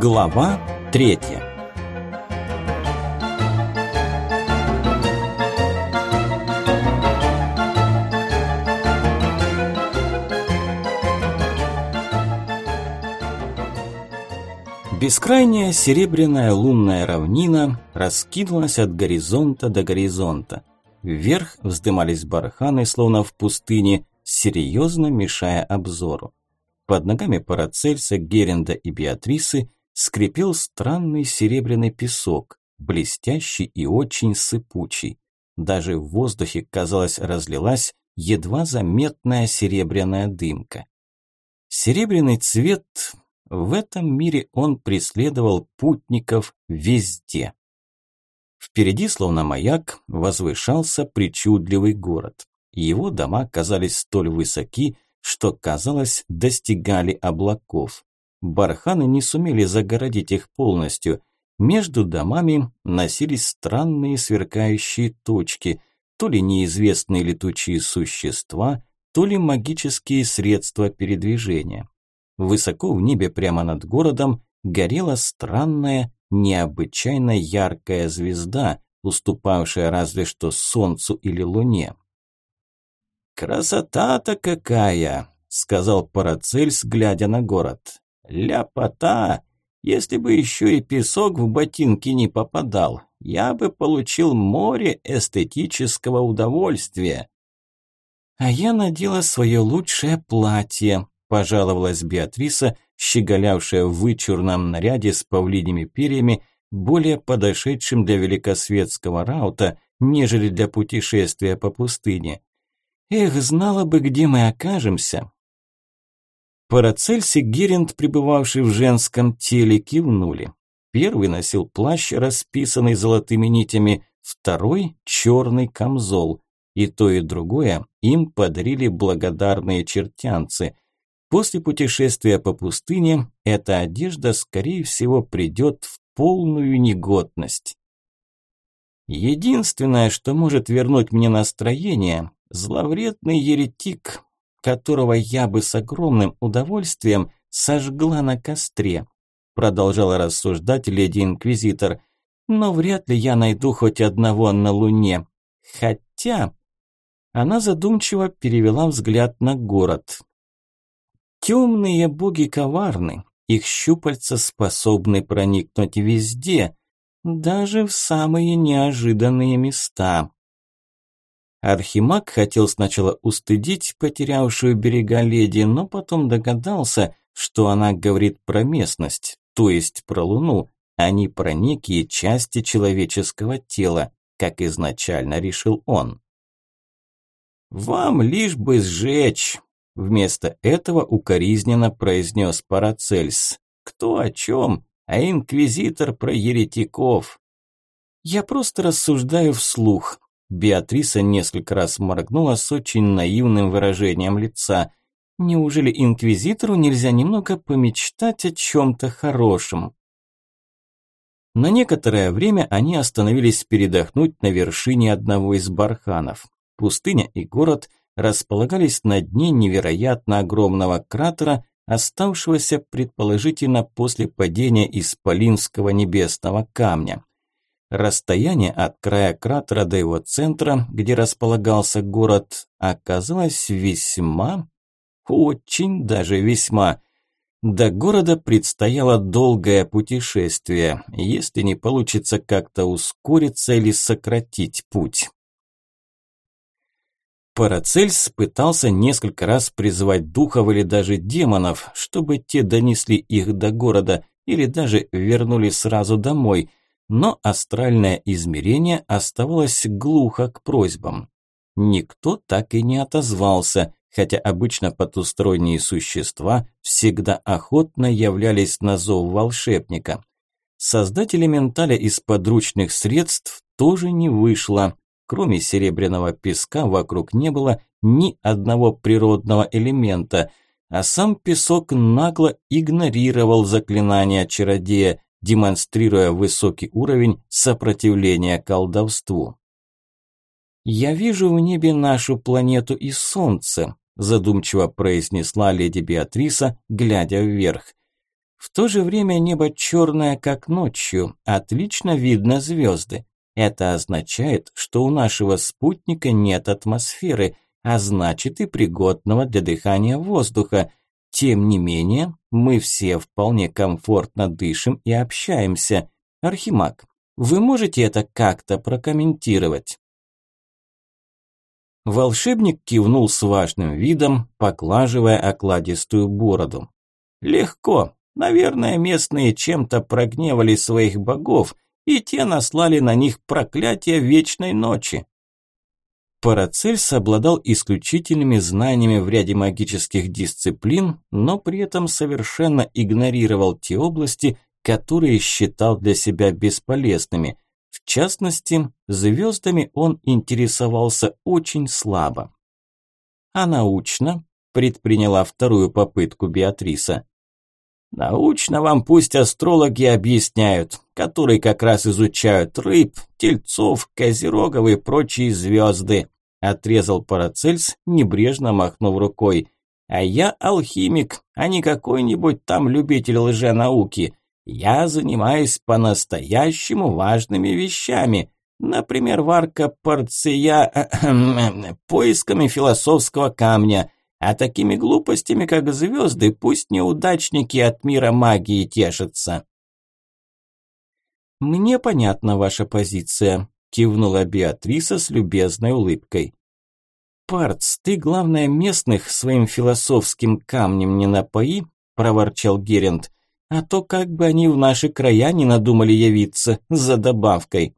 Глава третья Бескрайняя серебряная лунная равнина раскинулась от горизонта до горизонта. Вверх вздымались барханы, словно в пустыне, серьезно мешая обзору. Под ногами Парацельса, Геренда и Беатрисы скрипел странный серебряный песок, блестящий и очень сыпучий. Даже в воздухе, казалось, разлилась едва заметная серебряная дымка. Серебряный цвет в этом мире он преследовал путников везде. Впереди, словно маяк, возвышался причудливый город. Его дома казались столь высоки, что, казалось, достигали облаков. Барханы не сумели загородить их полностью. Между домами носились странные сверкающие точки, то ли неизвестные летучие существа, то ли магические средства передвижения. Высоко в небе прямо над городом горела странная, необычайно яркая звезда, уступавшая разве что Солнцу или Луне. «Красота-то какая!» – сказал Парацельс, глядя на город. «Ляпота! Если бы еще и песок в ботинки не попадал, я бы получил море эстетического удовольствия». «А я надела свое лучшее платье», – пожаловалась Беатриса, щеголявшая в вычурном наряде с павлиними перьями, более подошедшим для великосветского раута, нежели для путешествия по пустыне. Эх, знала бы, где мы окажемся. Парацельс и Геринд, пребывавший в женском теле, кивнули. Первый носил плащ, расписанный золотыми нитями, второй – черный камзол. И то, и другое им подарили благодарные чертянцы. После путешествия по пустыне эта одежда, скорее всего, придет в полную негодность. Единственное, что может вернуть мне настроение, Зловредный еретик, которого я бы с огромным удовольствием сожгла на костре, продолжала рассуждать леди-инквизитор. Но вряд ли я найду хоть одного на Луне. Хотя... Она задумчиво перевела взгляд на город. Темные боги коварны, их щупальца способны проникнуть везде, даже в самые неожиданные места. Архимаг хотел сначала устыдить потерявшую берега леди, но потом догадался, что она говорит про местность, то есть про Луну, а не про некие части человеческого тела, как изначально решил он. «Вам лишь бы сжечь», – вместо этого укоризненно произнес Парацельс. «Кто о чем? А инквизитор про еретиков». «Я просто рассуждаю вслух», Беатриса несколько раз моргнула с очень наивным выражением лица. Неужели инквизитору нельзя немного помечтать о чем-то хорошем? На некоторое время они остановились передохнуть на вершине одного из барханов. Пустыня и город располагались на дне невероятно огромного кратера, оставшегося предположительно после падения исполинского небесного камня. Расстояние от края кратера до его центра, где располагался город, оказалось весьма, очень даже весьма. До города предстояло долгое путешествие, если не получится как-то ускориться или сократить путь. Парацельс пытался несколько раз призвать духов или даже демонов, чтобы те донесли их до города или даже вернули сразу домой – но астральное измерение оставалось глухо к просьбам. Никто так и не отозвался, хотя обычно потусторонние существа всегда охотно являлись на зов волшебника. Создать элементаля из подручных средств тоже не вышло. Кроме серебряного песка вокруг не было ни одного природного элемента, а сам песок нагло игнорировал заклинания чародея, демонстрируя высокий уровень сопротивления колдовству. «Я вижу в небе нашу планету и Солнце», задумчиво произнесла леди Беатриса, глядя вверх. В то же время небо черное, как ночью, отлично видно звезды. Это означает, что у нашего спутника нет атмосферы, а значит и пригодного для дыхания воздуха. Тем не менее, мы все вполне комфортно дышим и общаемся. Архимаг, вы можете это как-то прокомментировать? Волшебник кивнул с важным видом, поглаживая окладистую бороду. Легко. Наверное, местные чем-то прогневали своих богов, и те наслали на них проклятие вечной ночи. Парацельс обладал исключительными знаниями в ряде магических дисциплин, но при этом совершенно игнорировал те области, которые считал для себя бесполезными. В частности, звездами он интересовался очень слабо. А научно предприняла вторую попытку Беатриса. Научно вам пусть астрологи объясняют, которые как раз изучают рыб, тельцов, козерогов и прочие звезды, отрезал Парацельс, небрежно махнув рукой. А я алхимик, а не какой-нибудь там любитель лженауки. Я занимаюсь по-настоящему важными вещами. Например, варка порция поисками философского камня, а такими глупостями, как звезды, пусть неудачники от мира магии тешатся. «Мне понятна ваша позиция», – кивнула Беатриса с любезной улыбкой. «Парц, ты, главное, местных своим философским камнем не напои», – проворчал Герент, «а то как бы они в наши края не надумали явиться за добавкой».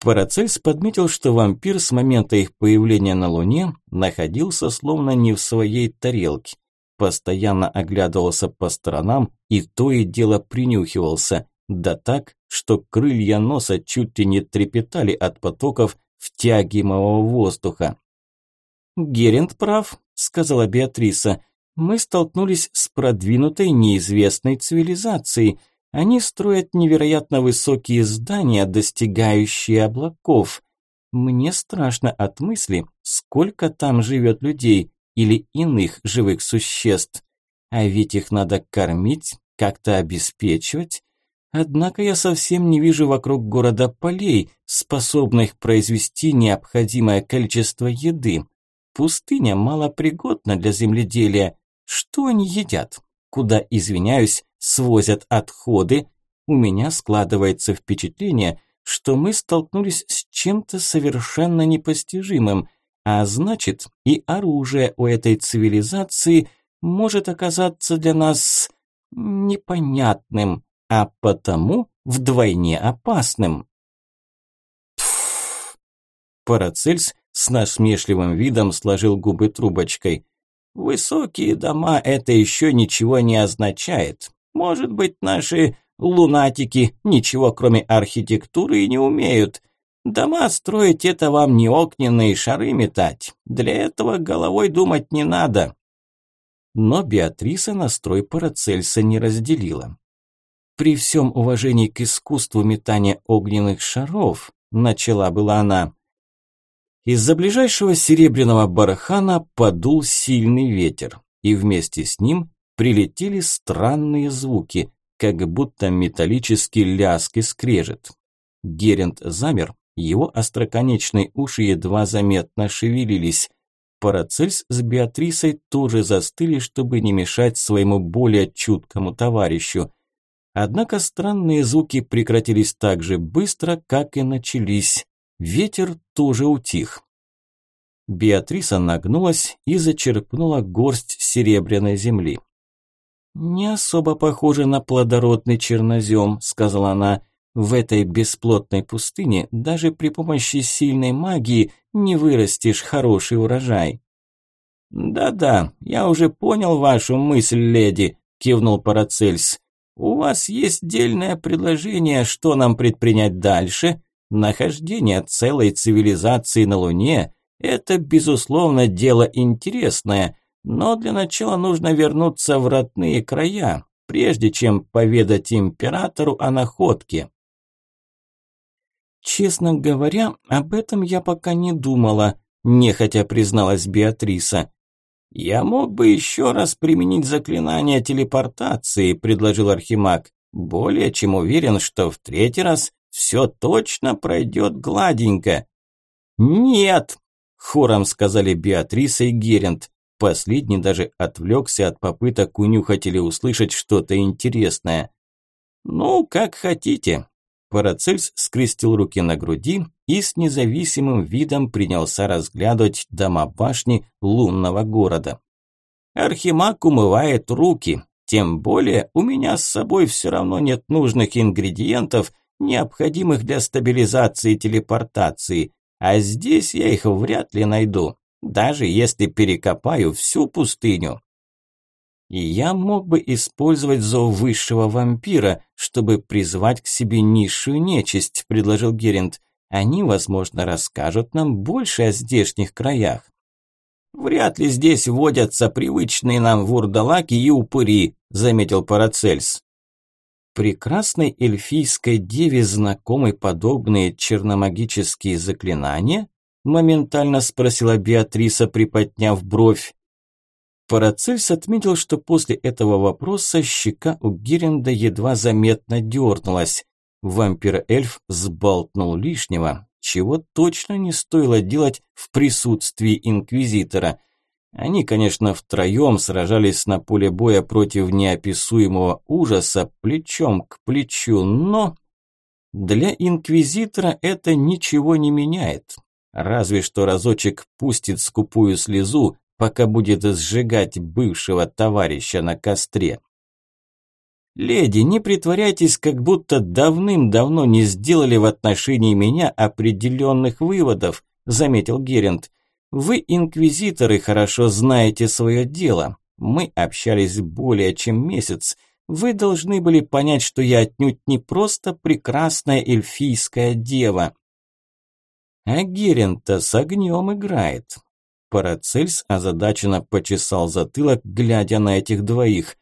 Парацельс подметил, что вампир с момента их появления на Луне находился словно не в своей тарелке. Постоянно оглядывался по сторонам и то и дело принюхивался, да так, что крылья носа чуть ли не трепетали от потоков втягиваемого воздуха. «Герент прав», – сказала Беатриса. «Мы столкнулись с продвинутой неизвестной цивилизацией – они строят невероятно высокие здания, достигающие облаков. Мне страшно от мысли, сколько там живет людей или иных живых существ. А ведь их надо кормить, как-то обеспечивать. Однако я совсем не вижу вокруг города полей, способных произвести необходимое количество еды. Пустыня малопригодна для земледелия. Что они едят? Куда, извиняюсь, свозят отходы, у меня складывается впечатление, что мы столкнулись с чем-то совершенно непостижимым, а значит и оружие у этой цивилизации может оказаться для нас непонятным, а потому вдвойне опасным. Пфф. Парацельс с насмешливым видом сложил губы трубочкой. Высокие дома – это еще ничего не означает. Может быть, наши лунатики ничего кроме архитектуры и не умеют. Дома строить – это вам не огненные шары метать. Для этого головой думать не надо. Но Беатриса настрой Парацельса не разделила. При всем уважении к искусству метания огненных шаров, начала была она. Из-за ближайшего серебряного бархана подул сильный ветер, и вместе с ним прилетели странные звуки, как будто металлический ляск и скрежет. Герент замер, его остроконечные уши едва заметно шевелились. Парацельс с Беатрисой тоже застыли, чтобы не мешать своему более чуткому товарищу. Однако странные звуки прекратились так же быстро, как и начались. Ветер тоже утих. Беатриса нагнулась и зачерпнула горсть серебряной земли. «Не особо похоже на плодородный чернозем», – сказала она. «В этой бесплотной пустыне даже при помощи сильной магии не вырастешь хороший урожай». «Да-да, я уже понял вашу мысль, леди», – кивнул Парацельс. «У вас есть дельное предложение, что нам предпринять дальше? Нахождение целой цивилизации на Луне – это, безусловно, дело интересное, но для начала нужно вернуться в родные края, прежде чем поведать императору о находке. Честно говоря, об этом я пока не думала, нехотя призналась Беатриса. «Я мог бы еще раз применить заклинание телепортации», – предложил Архимаг. «Более чем уверен, что в третий раз все точно пройдет гладенько». «Нет!» – хором сказали Беатриса и Герент. Последний даже отвлекся от попыток унюхать или услышать что-то интересное. «Ну, как хотите». Парацельс скрестил руки на груди и с независимым видом принялся разглядывать дома башни лунного города. «Архимаг умывает руки, тем более у меня с собой все равно нет нужных ингредиентов, необходимых для стабилизации телепортации, а здесь я их вряд ли найду, даже если перекопаю всю пустыню». И я мог бы использовать зов высшего вампира, чтобы призвать к себе низшую нечисть, предложил Геринд. Они, возможно, расскажут нам больше о здешних краях. Вряд ли здесь водятся привычные нам вурдалаки и упыри, заметил Парацельс. Прекрасной эльфийской деве знакомы подобные черномагические заклинания? Моментально спросила Беатриса, приподняв бровь. Парацельс отметил, что после этого вопроса щека у Гиренда едва заметно дернулась. Вампир-эльф сболтнул лишнего, чего точно не стоило делать в присутствии Инквизитора. Они, конечно, втроем сражались на поле боя против неописуемого ужаса плечом к плечу, но... Для Инквизитора это ничего не меняет. Разве что разочек пустит скупую слезу, пока будет сжигать бывшего товарища на костре. «Леди, не притворяйтесь, как будто давным-давно не сделали в отношении меня определенных выводов», заметил Герент. «Вы, инквизиторы, хорошо знаете свое дело. Мы общались более чем месяц. Вы должны были понять, что я отнюдь не просто прекрасная эльфийская дева». А Герента с огнем играет. Парацельс озадаченно почесал затылок, глядя на этих двоих.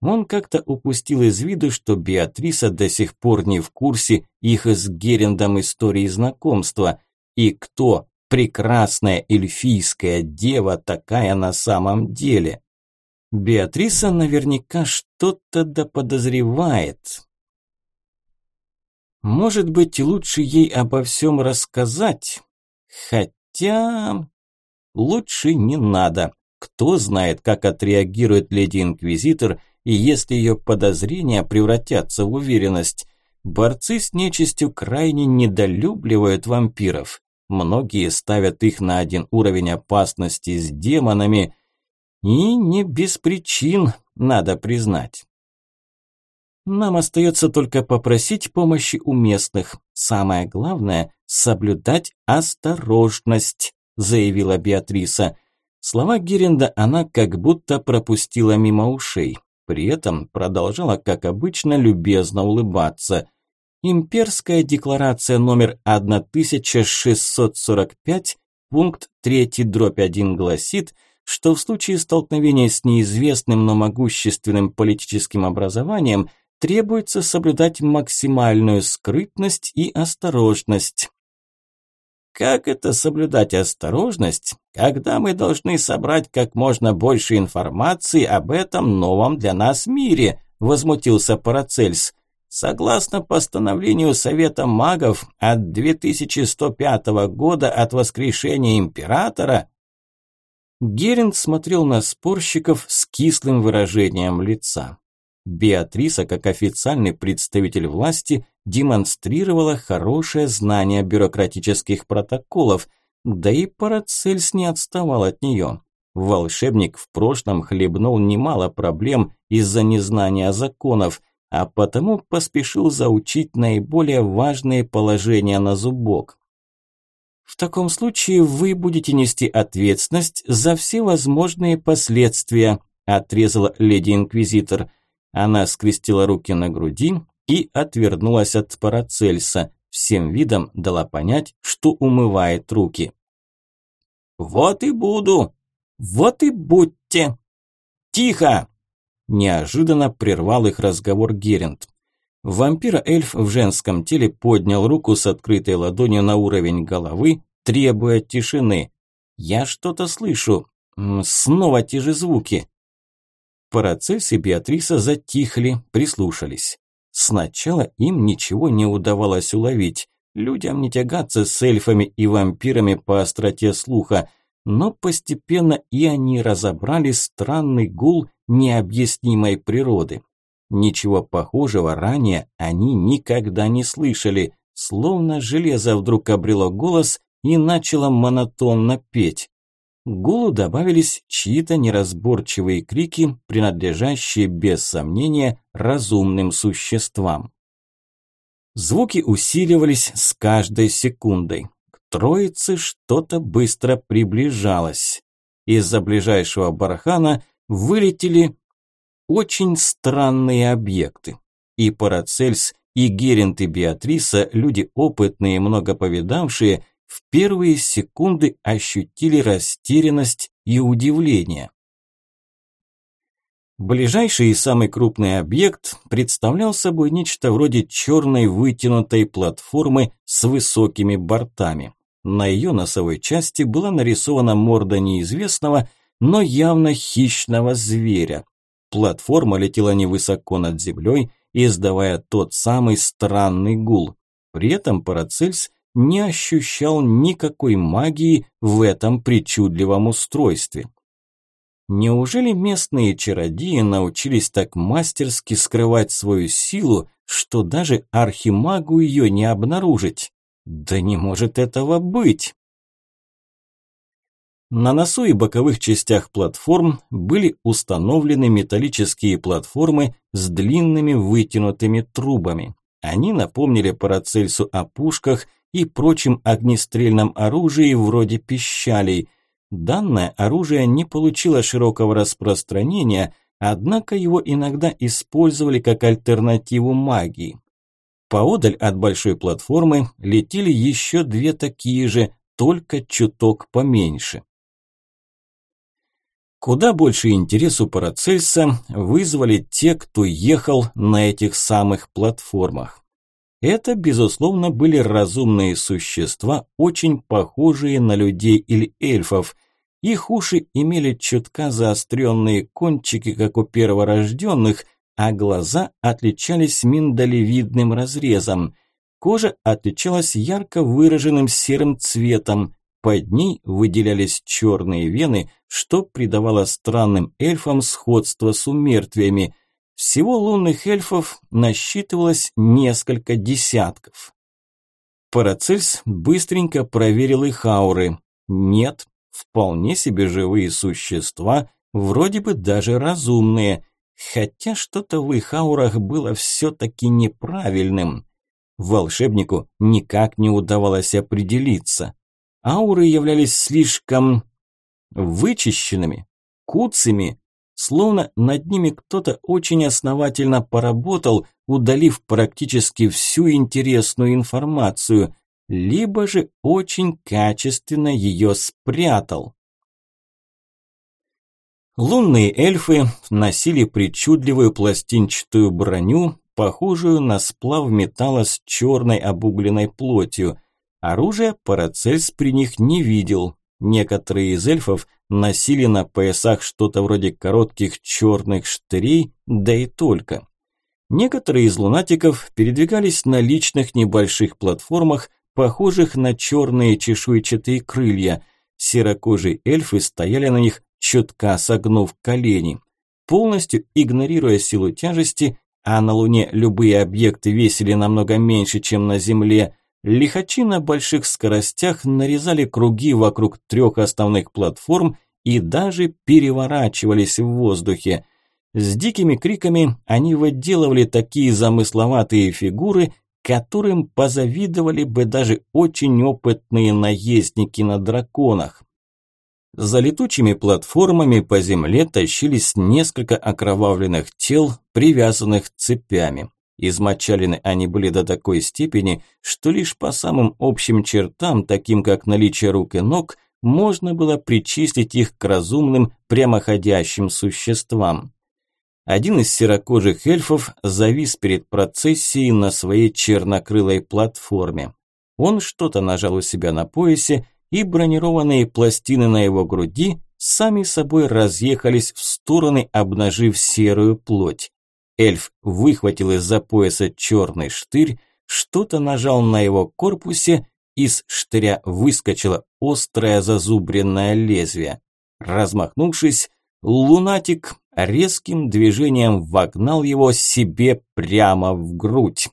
Он как-то упустил из виду, что Беатриса до сих пор не в курсе их с Герендом истории знакомства. И кто прекрасная эльфийская дева такая на самом деле? Беатриса наверняка что-то доподозревает. Может быть, лучше ей обо всем рассказать? Хотя... Лучше не надо. Кто знает, как отреагирует леди-инквизитор – и если ее подозрения превратятся в уверенность. Борцы с нечистью крайне недолюбливают вампиров. Многие ставят их на один уровень опасности с демонами. И не без причин, надо признать. Нам остается только попросить помощи у местных. Самое главное – соблюдать осторожность, заявила Беатриса. Слова Геренда она как будто пропустила мимо ушей. При этом продолжала, как обычно, любезно улыбаться. Имперская декларация номер 1645, пункт 3 дробь 1 гласит, что в случае столкновения с неизвестным, но могущественным политическим образованием требуется соблюдать максимальную скрытность и осторожность. Как это соблюдать осторожность, когда мы должны собрать как можно больше информации об этом новом для нас мире, возмутился Парацельс. Согласно постановлению Совета магов от 2105 года от воскрешения императора, Геринг смотрел на спорщиков с кислым выражением лица. Беатриса, как официальный представитель власти, демонстрировала хорошее знание бюрократических протоколов, да и Парацельс не отставал от нее. Волшебник в прошлом хлебнул немало проблем из-за незнания законов, а потому поспешил заучить наиболее важные положения на зубок. В таком случае вы будете нести ответственность за все возможные последствия, отрезала леди-инквизитор. Она скрестила руки на груди и отвернулась от Парацельса, всем видом дала понять, что умывает руки. «Вот и буду! Вот и будьте!» «Тихо!» Неожиданно прервал их разговор Герент. Вампира-эльф в женском теле поднял руку с открытой ладонью на уровень головы, требуя тишины. «Я что-то слышу. снова те же звуки. Парацельс и Беатриса затихли, прислушались. Сначала им ничего не удавалось уловить. Людям не тягаться с эльфами и вампирами по остроте слуха, но постепенно и они разобрали странный гул необъяснимой природы. Ничего похожего ранее они никогда не слышали, словно железо вдруг обрело голос и начало монотонно петь. К гулу добавились чьи-то неразборчивые крики, принадлежащие без сомнения разумным существам. Звуки усиливались с каждой секундой. К троице что-то быстро приближалось. Из-за ближайшего бархана вылетели очень странные объекты. И Парацельс, и Герент, и Беатриса, люди опытные и много повидавшие, в первые секунды ощутили растерянность и удивление. Ближайший и самый крупный объект представлял собой нечто вроде черной вытянутой платформы с высокими бортами. На ее носовой части была нарисована морда неизвестного, но явно хищного зверя. Платформа летела невысоко над землей, издавая тот самый странный гул. При этом Парацельс не ощущал никакой магии в этом причудливом устройстве. Неужели местные чародеи научились так мастерски скрывать свою силу, что даже архимагу ее не обнаружить? Да не может этого быть! На носу и боковых частях платформ были установлены металлические платформы с длинными вытянутыми трубами. Они напомнили Парацельсу о пушках и прочем огнестрельном оружии вроде пищалей. Данное оружие не получило широкого распространения, однако его иногда использовали как альтернативу магии. Поодаль от большой платформы летели еще две такие же, только чуток поменьше. Куда больше интерес у Парацельса вызвали те, кто ехал на этих самых платформах. Это, безусловно, были разумные существа, очень похожие на людей или эльфов. Их уши имели чутка заостренные кончики, как у перворожденных, а глаза отличались миндалевидным разрезом. Кожа отличалась ярко выраженным серым цветом, под ней выделялись черные вены, что придавало странным эльфам сходство с умертвиями – всего лунных эльфов насчитывалось несколько десятков. Парацельс быстренько проверил их ауры. Нет, вполне себе живые существа, вроде бы даже разумные, хотя что-то в их аурах было все-таки неправильным. Волшебнику никак не удавалось определиться. Ауры являлись слишком вычищенными, куцами, Словно над ними кто-то очень основательно поработал, удалив практически всю интересную информацию, либо же очень качественно ее спрятал. Лунные эльфы носили причудливую пластинчатую броню, похожую на сплав металла с черной обугленной плотью. Оружия Парацельс при них не видел. Некоторые из эльфов носили на поясах что-то вроде коротких черных штырей, да и только. Некоторые из лунатиков передвигались на личных небольших платформах, похожих на черные чешуйчатые крылья. Серокожие эльфы стояли на них, чутка согнув колени. Полностью игнорируя силу тяжести, а на Луне любые объекты весили намного меньше, чем на Земле – Лихачи на больших скоростях нарезали круги вокруг трех основных платформ и даже переворачивались в воздухе. С дикими криками они выделывали такие замысловатые фигуры, которым позавидовали бы даже очень опытные наездники на драконах. За летучими платформами по земле тащились несколько окровавленных тел, привязанных цепями. Измочалены они были до такой степени, что лишь по самым общим чертам, таким как наличие рук и ног, можно было причислить их к разумным прямоходящим существам. Один из серокожих эльфов завис перед процессией на своей чернокрылой платформе. Он что-то нажал у себя на поясе, и бронированные пластины на его груди сами собой разъехались в стороны, обнажив серую плоть. Эльф выхватил из-за пояса черный штырь, что-то нажал на его корпусе, из штыря выскочило острое зазубренное лезвие. Размахнувшись, лунатик резким движением вогнал его себе прямо в грудь.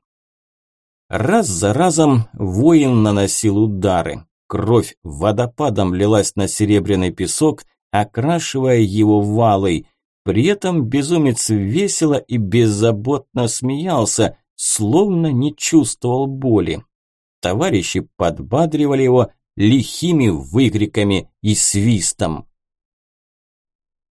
Раз за разом воин наносил удары. Кровь водопадом лилась на серебряный песок, окрашивая его валой. При этом безумец весело и беззаботно смеялся, словно не чувствовал боли. Товарищи подбадривали его лихими выкриками и свистом.